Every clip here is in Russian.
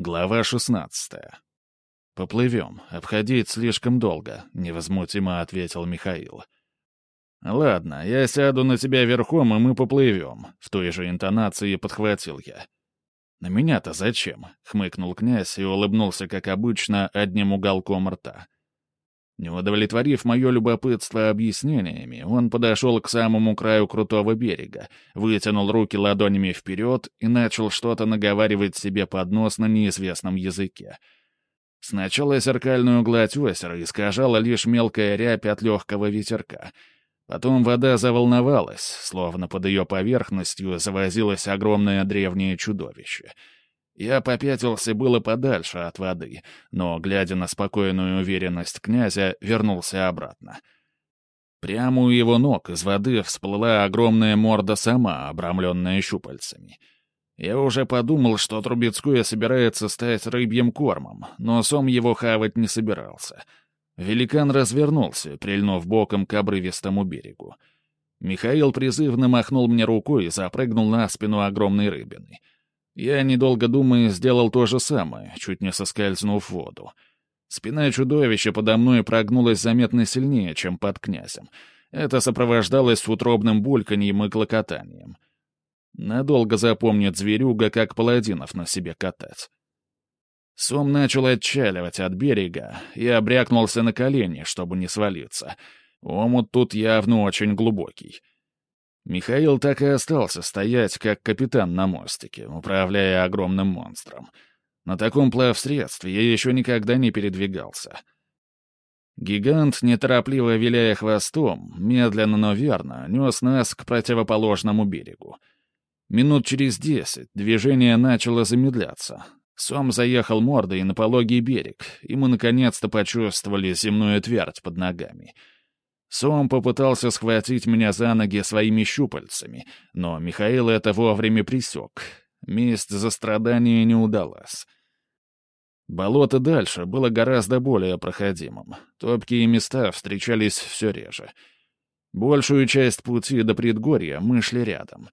Глава 16. «Поплывем. Обходить слишком долго», — невозмутимо ответил Михаил. «Ладно, я сяду на тебя верхом, и мы поплывем», — в той же интонации подхватил я. «На меня-то зачем?» — хмыкнул князь и улыбнулся, как обычно, одним уголком рта. Не удовлетворив мое любопытство объяснениями, он подошел к самому краю крутого берега, вытянул руки ладонями вперед и начал что-то наговаривать себе под нос на неизвестном языке. Сначала зеркальную гладь озера искажала лишь мелкая рябь от легкого ветерка. Потом вода заволновалась, словно под ее поверхностью завозилось огромное древнее чудовище — я попятился было подальше от воды, но, глядя на спокойную уверенность князя, вернулся обратно. Прямо у его ног из воды всплыла огромная морда сама, обрамленная щупальцами. Я уже подумал, что Трубецкое собирается стать рыбьим кормом, но сом его хавать не собирался. Великан развернулся, прильнув боком к обрывистому берегу. Михаил призывно махнул мне рукой и запрыгнул на спину огромной рыбины — я, недолго думая, сделал то же самое, чуть не соскользнув в воду. Спина чудовища подо мной прогнулась заметно сильнее, чем под князем. Это сопровождалось утробным бульканьем и клокотанием. Надолго запомнит зверюга, как паладинов на себе катать. Сом начал отчаливать от берега и обрякнулся на колени, чтобы не свалиться. Омут тут явно очень глубокий. Михаил так и остался стоять, как капитан на мостике, управляя огромным монстром. На таком плавсредстве я еще никогда не передвигался. Гигант, неторопливо виляя хвостом, медленно, но верно, нес нас к противоположному берегу. Минут через десять движение начало замедляться. Сом заехал мордой на пологий берег, и мы наконец-то почувствовали земную твердь под ногами — Сом попытался схватить меня за ноги своими щупальцами, но Михаил это вовремя присек. Месть за страдания не удалась. Болото дальше было гораздо более проходимым. Топкие места встречались все реже. Большую часть пути до предгорья мы шли рядом.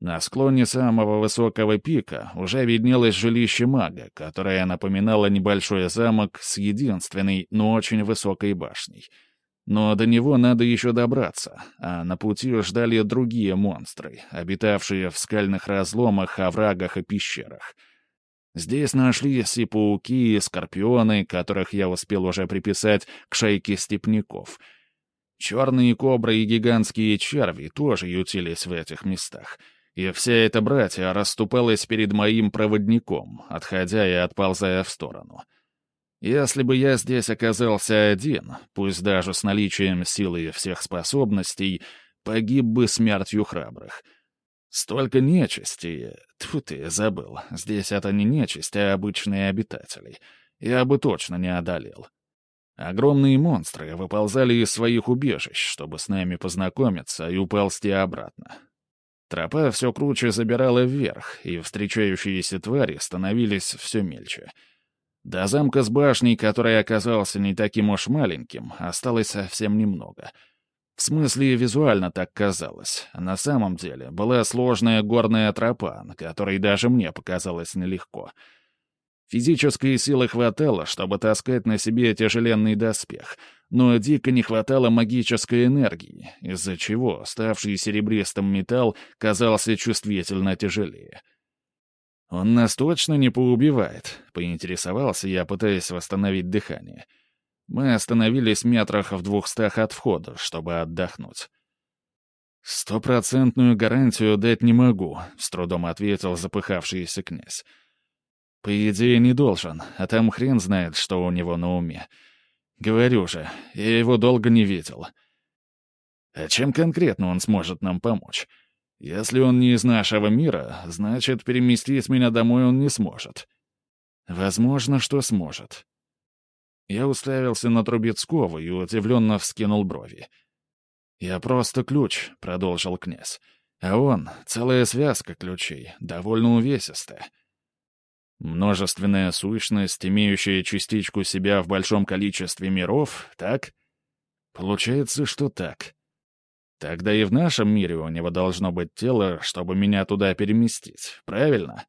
На склоне самого высокого пика уже виднелось жилище мага, которое напоминало небольшой замок с единственной, но очень высокой башней — но до него надо еще добраться, а на пути ждали другие монстры, обитавшие в скальных разломах, оврагах и пещерах. Здесь нашлись и пауки, и скорпионы, которых я успел уже приписать к шейке степняков. Черные кобры и гигантские черви тоже ютились в этих местах. И вся эта братья расступалась перед моим проводником, отходя и отползая в сторону. — если бы я здесь оказался один, пусть даже с наличием силы и всех способностей, погиб бы смертью храбрых. Столько нечисти... Тьфу ты, забыл. Здесь это не нечисть, а обычные обитатели. Я бы точно не одолел. Огромные монстры выползали из своих убежищ, чтобы с нами познакомиться и уползти обратно. Тропа все круче забирала вверх, и встречающиеся твари становились все мельче — до замка с башней, который оказался не таким уж маленьким, осталось совсем немного. В смысле, визуально так казалось. На самом деле была сложная горная тропа, на которой даже мне показалось нелегко. Физической силы хватало, чтобы таскать на себе тяжеленный доспех, но дико не хватало магической энергии, из-за чего ставший серебристым металл казался чувствительно тяжелее — «Он нас точно не поубивает», — поинтересовался я, пытаясь восстановить дыхание. Мы остановились метрах в двухстах от входа, чтобы отдохнуть. «Стопроцентную гарантию дать не могу», — с трудом ответил запыхавшийся князь. «По идее, не должен, а там хрен знает, что у него на уме. Говорю же, я его долго не видел. А чем конкретно он сможет нам помочь?» Если он не из нашего мира, значит, переместить меня домой он не сможет. Возможно, что сможет. Я уставился на Трубецкого и удивленно вскинул брови. «Я просто ключ», — продолжил князь. «А он — целая связка ключей, довольно увесистая». Множественная сущность, имеющая частичку себя в большом количестве миров, так? Получается, что так. Тогда и в нашем мире у него должно быть тело, чтобы меня туда переместить, правильно?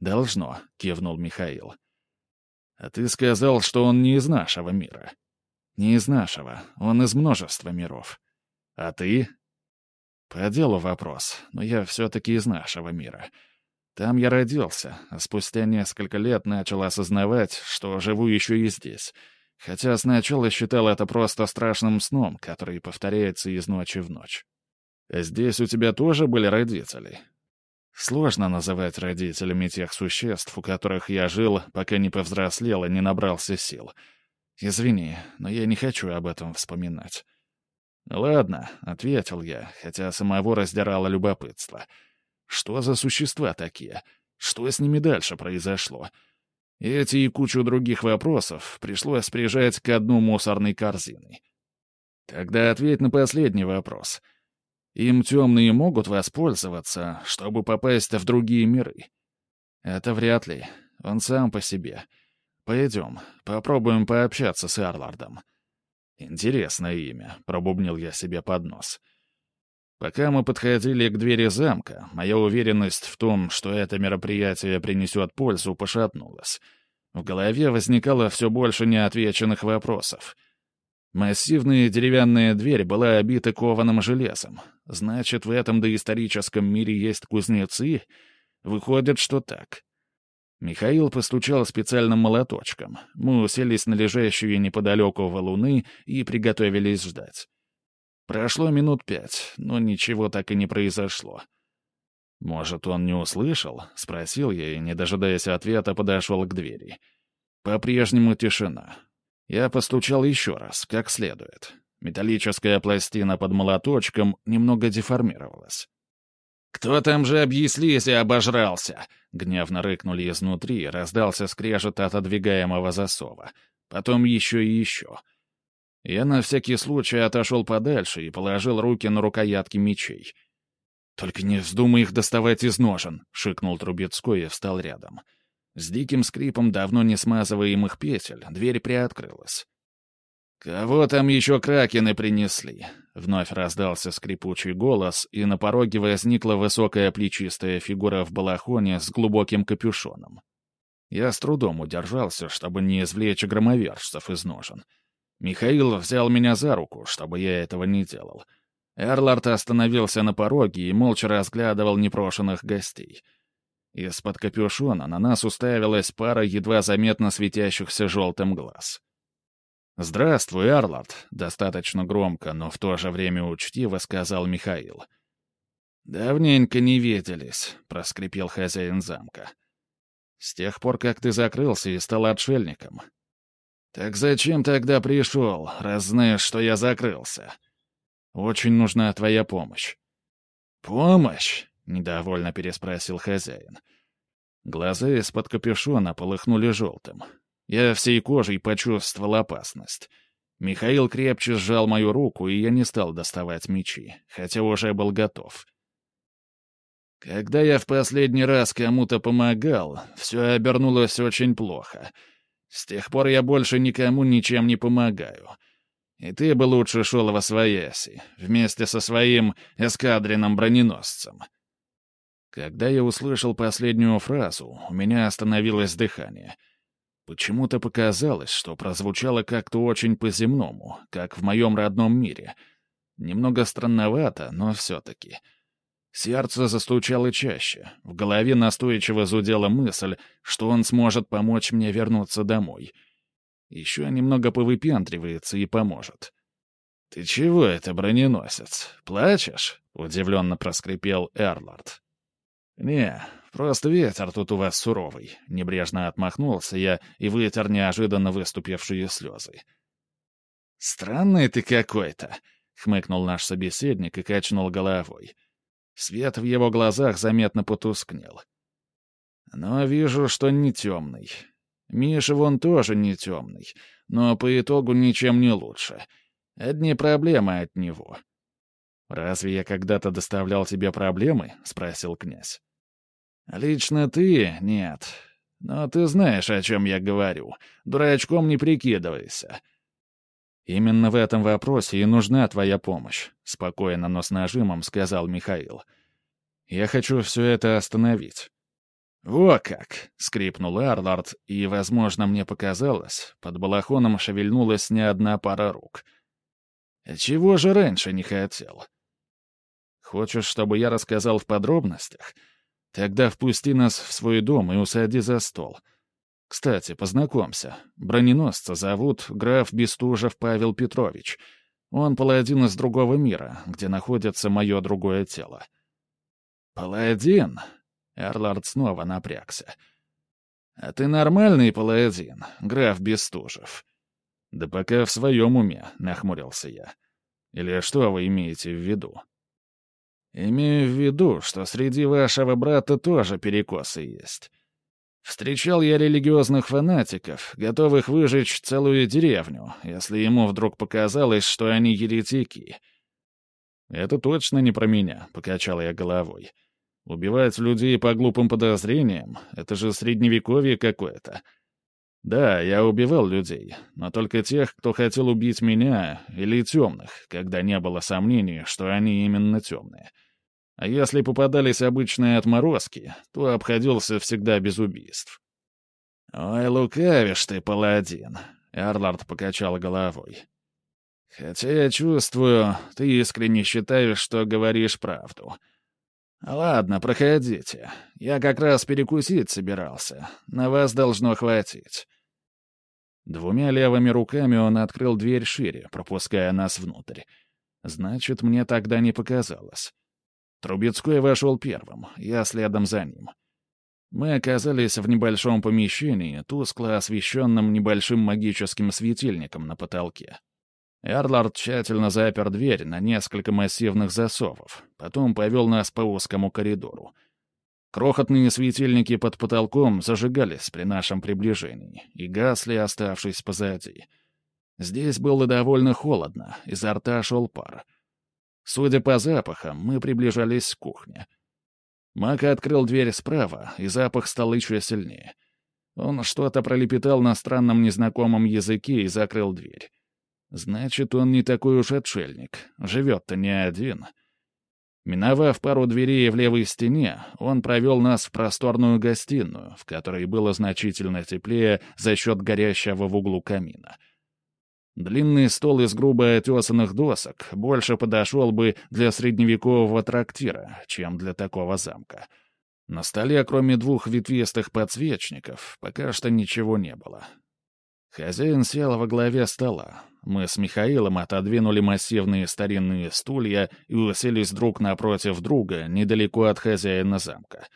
«Должно», — кивнул Михаил. «А ты сказал, что он не из нашего мира». «Не из нашего, он из множества миров». «А ты?» «По делу вопрос, но я все-таки из нашего мира. Там я родился, а спустя несколько лет начал осознавать, что живу еще и здесь. Хотя сначала считал это просто страшным сном, который повторяется из ночи в ночь. Здесь у тебя тоже были родители?» Сложно называть родителями тех существ, у которых я жил, пока не повзрослел и не набрался сил. Извини, но я не хочу об этом вспоминать. «Ладно», — ответил я, хотя самого раздирало любопытство. «Что за существа такие? Что с ними дальше произошло?» Эти и кучу других вопросов пришлось прижать к одну мусорной корзиной. Тогда ответь на последний вопрос. Им темные могут воспользоваться, чтобы попасть в другие миры? Это вряд ли. Он сам по себе. Пойдем, попробуем пообщаться с Эрлардом. Интересное имя, пробубнил я себе под нос. Пока мы подходили к двери замка, моя уверенность в том, что это мероприятие принесет пользу, пошатнулась. В голове возникало все больше неотвеченных вопросов. Массивная деревянная дверь была обита кованым железом. Значит, в этом доисторическом мире есть кузнецы? Выходит, что так. Михаил постучал специальным молоточком. Мы уселись на лежащую неподалеку валуны и приготовились ждать. Прошло минут пять, но ничего так и не произошло. «Может, он не услышал?» — спросил я и, не дожидаясь ответа, подошел к двери. По-прежнему тишина. Я постучал еще раз, как следует. Металлическая пластина под молоточком немного деформировалась. «Кто там же объяснись и обожрался?» — гневно рыкнули изнутри, раздался скрежет отодвигаемого засова. Потом еще и еще — я на всякий случай отошел подальше и положил руки на рукоятки мечей. «Только не вздумай их доставать из ножен», — шикнул Трубецкой и встал рядом. С диким скрипом давно не смазываемых петель дверь приоткрылась. «Кого там еще кракены принесли?» — вновь раздался скрипучий голос, и на пороге возникла высокая плечистая фигура в балахоне с глубоким капюшоном. Я с трудом удержался, чтобы не извлечь громовержцев из ножен — Михаил взял меня за руку, чтобы я этого не делал. Эрлард остановился на пороге и молча разглядывал непрошенных гостей. Из-под капюшона на нас уставилась пара едва заметно светящихся желтым глаз. «Здравствуй, Эрлард», — достаточно громко, но в то же время учтиво сказал Михаил. «Давненько не виделись», — проскрипел хозяин замка. «С тех пор, как ты закрылся и стал отшельником. «Так зачем тогда пришел, раз знаешь, что я закрылся?» «Очень нужна твоя помощь». «Помощь?» — недовольно переспросил хозяин. Глаза из-под капюшона полыхнули желтым. Я всей кожей почувствовал опасность. Михаил крепче сжал мою руку, и я не стал доставать мечи, хотя уже был готов. Когда я в последний раз кому-то помогал, все обернулось очень плохо — с тех пор я больше никому ничем не помогаю. И ты бы лучше шел во свояси, вместе со своим эскадренным броненосцем». Когда я услышал последнюю фразу, у меня остановилось дыхание. Почему-то показалось, что прозвучало как-то очень по-земному, как в моем родном мире. Немного странновато, но все-таки — Сердце застучало чаще. В голове настойчиво зудела мысль, что он сможет помочь мне вернуться домой. Еще немного повыпендривается и поможет. «Ты чего это, броненосец? Плачешь?» — удивленно проскрипел Эрлард. «Не, просто ветер тут у вас суровый», — небрежно отмахнулся я и вытер неожиданно выступившие слезы. «Странный ты какой-то», — хмыкнул наш собеседник и качнул головой. Свет в его глазах заметно потускнел. Но вижу, что не темный. Миша вон тоже не темный, но по итогу ничем не лучше. Одни проблемы от него. «Разве я когда-то доставлял тебе проблемы?» — спросил князь. «Лично ты — нет. Но ты знаешь, о чем я говорю. Дурачком не прикидывайся. «Именно в этом вопросе и нужна твоя помощь», — спокойно, но с нажимом сказал Михаил. «Я хочу все это остановить». «О как!» — скрипнул Эрлард, и, возможно, мне показалось, под балахоном шевельнулась не одна пара рук. «Чего же раньше не хотел?» «Хочешь, чтобы я рассказал в подробностях? Тогда впусти нас в свой дом и усади за стол. Кстати, познакомься. Броненосца зовут граф Бестужев Павел Петрович. Он паладин из другого мира, где находится мое другое тело». «Паладин?» Эрлард снова напрягся. «А ты нормальный паладин, граф Бестужев?» «Да пока в своем уме», — нахмурился я. «Или что вы имеете в виду?» «Имею в виду, что среди вашего брата тоже перекосы есть. Встречал я религиозных фанатиков, готовых выжечь целую деревню, если ему вдруг показалось, что они еретики». «Это точно не про меня», — покачал я головой. Убивать людей по глупым подозрениям — это же средневековье какое-то. Да, я убивал людей, но только тех, кто хотел убить меня, или темных, когда не было сомнений, что они именно темные. А если попадались обычные отморозки, то обходился всегда без убийств. «Ой, лукавишь ты, паладин!» — Эрлард покачал головой. «Хотя я чувствую, ты искренне считаешь, что говоришь правду». «Ладно, проходите. Я как раз перекусить собирался. На вас должно хватить». Двумя левыми руками он открыл дверь шире, пропуская нас внутрь. Значит, мне тогда не показалось. Трубецкой вошел первым, я следом за ним. Мы оказались в небольшом помещении, тускло освещенном небольшим магическим светильником на потолке. Эрлард тщательно запер дверь на несколько массивных засовов, потом повел нас по узкому коридору. Крохотные светильники под потолком зажигались при нашем приближении и гасли, оставшись позади. Здесь было довольно холодно, изо рта шел пар. Судя по запахам, мы приближались к кухне. Мака открыл дверь справа, и запах стал еще сильнее. Он что-то пролепетал на странном незнакомом языке и закрыл дверь. Значит, он не такой уж отшельник. Живет-то не один. Миновав пару дверей в левой стене, он провел нас в просторную гостиную, в которой было значительно теплее за счет горящего в углу камина. Длинный стол из грубо отесанных досок больше подошел бы для средневекового трактира, чем для такого замка. На столе, кроме двух ветвистых подсвечников, пока что ничего не было. Хозяин сел во главе стола. Мы с Михаилом отодвинули массивные старинные стулья и уселись друг напротив друга, недалеко от хозяина замка.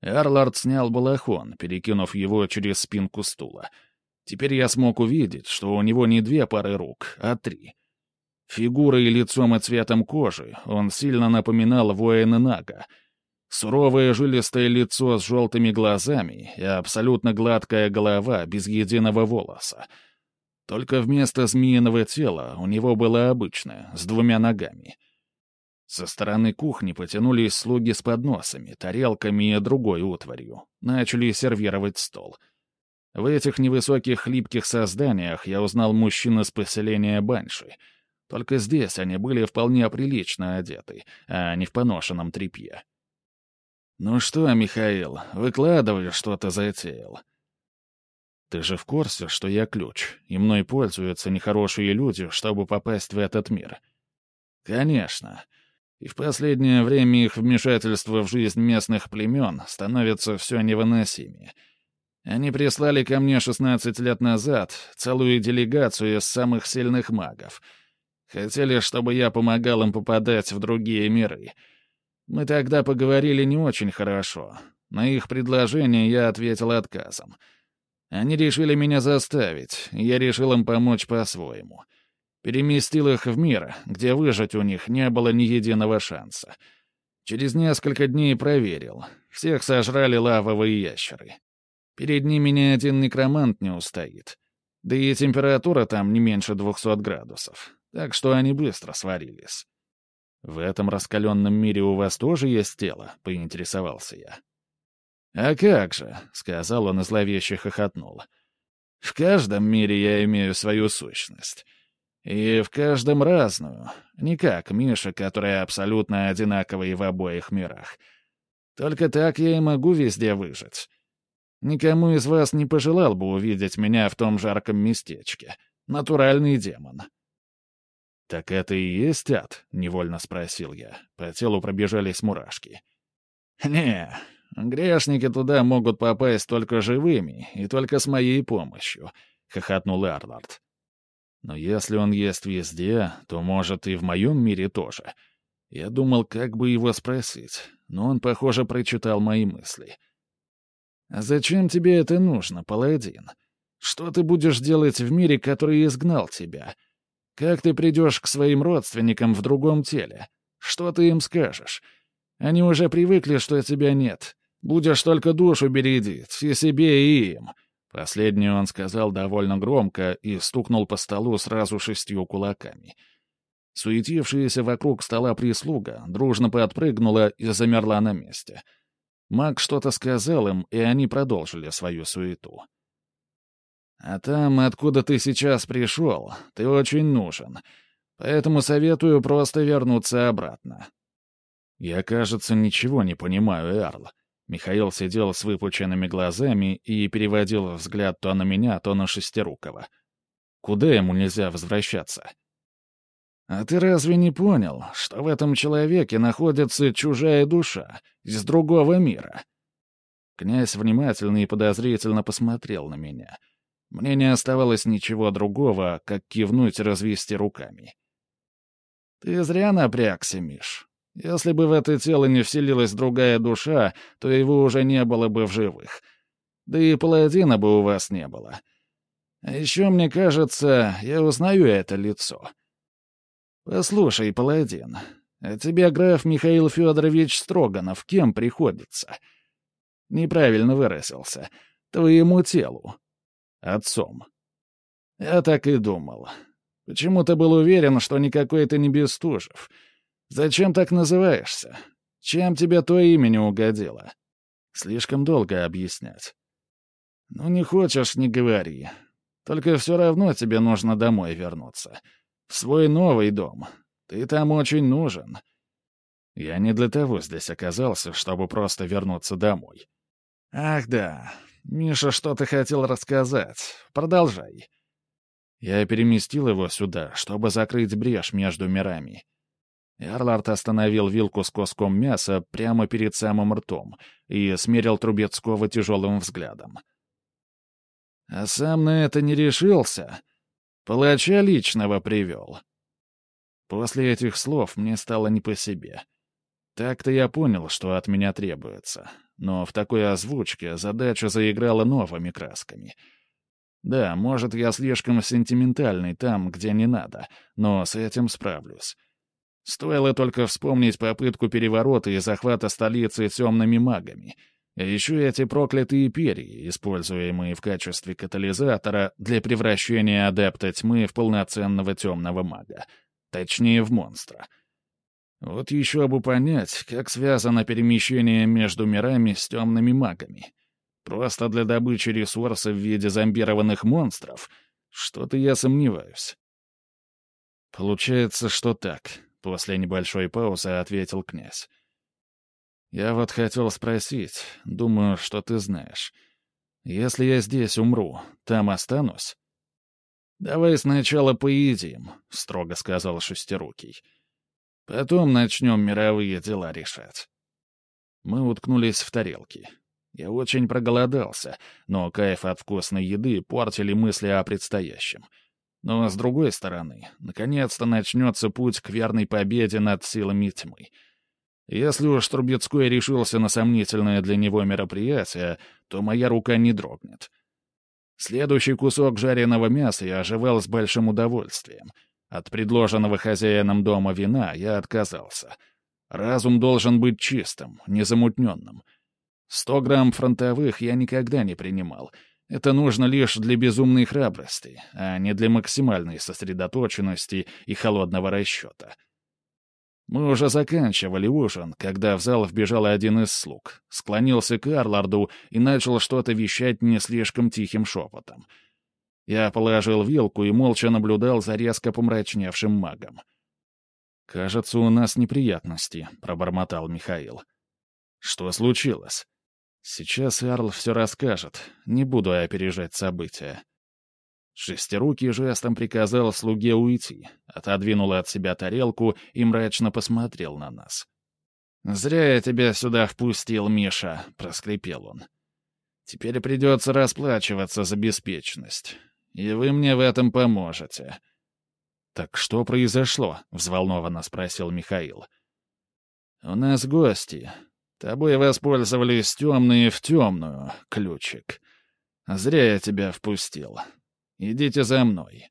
Эрлард снял балахон, перекинув его через спинку стула. Теперь я смог увидеть, что у него не две пары рук, а три. Фигурой, лицом и цветом кожи он сильно напоминал воина Нага — Суровое жилистое лицо с желтыми глазами и абсолютно гладкая голова без единого волоса. Только вместо змеиного тела у него было обычное, с двумя ногами. Со стороны кухни потянулись слуги с подносами, тарелками и другой утварью. Начали сервировать стол. В этих невысоких хлипких созданиях я узнал мужчин из поселения Банши. Только здесь они были вполне прилично одеты, а не в поношенном тряпье. «Ну что, Михаил, выкладывай, что ты затеял». «Ты же в курсе, что я ключ, и мной пользуются нехорошие люди, чтобы попасть в этот мир?» «Конечно. И в последнее время их вмешательство в жизнь местных племен становится все невыносимее. Они прислали ко мне 16 лет назад целую делегацию из самых сильных магов. Хотели, чтобы я помогал им попадать в другие миры». Мы тогда поговорили не очень хорошо. На их предложение я ответил отказом. Они решили меня заставить, я решил им помочь по-своему. Переместил их в мир, где выжить у них не было ни единого шанса. Через несколько дней проверил. Всех сожрали лавовые ящеры. Перед ними ни один некромант не устоит. Да и температура там не меньше двухсот градусов. Так что они быстро сварились. «В этом раскаленном мире у вас тоже есть тело?» — поинтересовался я. «А как же?» — сказал он и зловеще хохотнул. «В каждом мире я имею свою сущность. И в каждом разную. Не как Миша, которая абсолютно одинаковая в обоих мирах. Только так я и могу везде выжить. Никому из вас не пожелал бы увидеть меня в том жарком местечке. Натуральный демон. «Так это и есть ад?» — невольно спросил я. По телу пробежались мурашки. «Не, грешники туда могут попасть только живыми и только с моей помощью», — хохотнул Эрлард. «Но если он есть везде, то, может, и в моем мире тоже». Я думал, как бы его спросить, но он, похоже, прочитал мои мысли. «А зачем тебе это нужно, паладин? Что ты будешь делать в мире, который изгнал тебя?» Как ты придешь к своим родственникам в другом теле? Что ты им скажешь? Они уже привыкли, что тебя нет. Будешь только душу бередить, и себе, и им». Последнее он сказал довольно громко и стукнул по столу сразу шестью кулаками. Суетившаяся вокруг стола прислуга дружно подпрыгнула и замерла на месте. Маг что-то сказал им, и они продолжили свою суету. А там, откуда ты сейчас пришел, ты очень нужен. Поэтому советую просто вернуться обратно». «Я, кажется, ничего не понимаю, Эрл». Михаил сидел с выпученными глазами и переводил взгляд то на меня, то на Шестирукова. «Куда ему нельзя возвращаться?» «А ты разве не понял, что в этом человеке находится чужая душа из другого мира?» Князь внимательно и подозрительно посмотрел на меня — мне не оставалось ничего другого, как кивнуть и развести руками. «Ты зря напрягся, Миш. Если бы в это тело не вселилась другая душа, то его уже не было бы в живых. Да и паладина бы у вас не было. А еще, мне кажется, я узнаю это лицо. Послушай, паладин, тебе граф Михаил Федорович Строганов кем приходится?» Неправильно выразился. Твоему телу. Отцом. Я так и думал. Почему-то был уверен, что никакой ты не Бестужев. Зачем так называешься? Чем тебе то имя не угодило? Слишком долго объяснять. Ну, не хочешь — не говори. Только все равно тебе нужно домой вернуться. В свой новый дом. Ты там очень нужен. Я не для того здесь оказался, чтобы просто вернуться домой. Ах да, Миша что-то хотел рассказать. Продолжай. Я переместил его сюда, чтобы закрыть брешь между мирами. Эрлард остановил вилку с куском мяса прямо перед самым ртом и смерил Трубецкого тяжелым взглядом. А сам на это не решился. Палача личного привел. После этих слов мне стало не по себе. Так-то я понял, что от меня требуется но в такой озвучке задача заиграла новыми красками. Да, может, я слишком сентиментальный там, где не надо, но с этим справлюсь. Стоило только вспомнить попытку переворота и захвата столицы темными магами. И еще эти проклятые перья, используемые в качестве катализатора для превращения адепта тьмы в полноценного темного мага. Точнее, в монстра — вот еще бы понять, как связано перемещение между мирами с темными магами. Просто для добычи ресурсов в виде зомбированных монстров? Что-то я сомневаюсь. Получается, что так, после небольшой паузы ответил князь. Я вот хотел спросить, думаю, что ты знаешь. Если я здесь умру, там останусь? «Давай сначала поедим», — строго сказал Шестирукий. Потом начнем мировые дела решать. Мы уткнулись в тарелки. Я очень проголодался, но кайф от вкусной еды портили мысли о предстоящем. Но, с другой стороны, наконец-то начнется путь к верной победе над силами тьмы. Если уж Трубецкой решился на сомнительное для него мероприятие, то моя рука не дрогнет. Следующий кусок жареного мяса я оживал с большим удовольствием — от предложенного хозяином дома вина я отказался. Разум должен быть чистым, незамутненным. Сто грамм фронтовых я никогда не принимал. Это нужно лишь для безумной храбрости, а не для максимальной сосредоточенности и холодного расчета. Мы уже заканчивали ужин, когда в зал вбежал один из слуг, склонился к Арларду и начал что-то вещать не слишком тихим шепотом — я положил вилку и молча наблюдал за резко помрачневшим магом. «Кажется, у нас неприятности», — пробормотал Михаил. Что случилось? Сейчас Арл все расскажет. Не буду опережать события. Шестирукий жестом приказал слуге уйти, отодвинул от себя тарелку и мрачно посмотрел на нас. «Зря я тебя сюда впустил, Миша», — проскрипел он. «Теперь придется расплачиваться за беспечность. И вы мне в этом поможете». «Так что произошло?» — взволнованно спросил Михаил. «У нас гости. Тобой воспользовались темные в темную, ключик. Зря я тебя впустил. Идите за мной».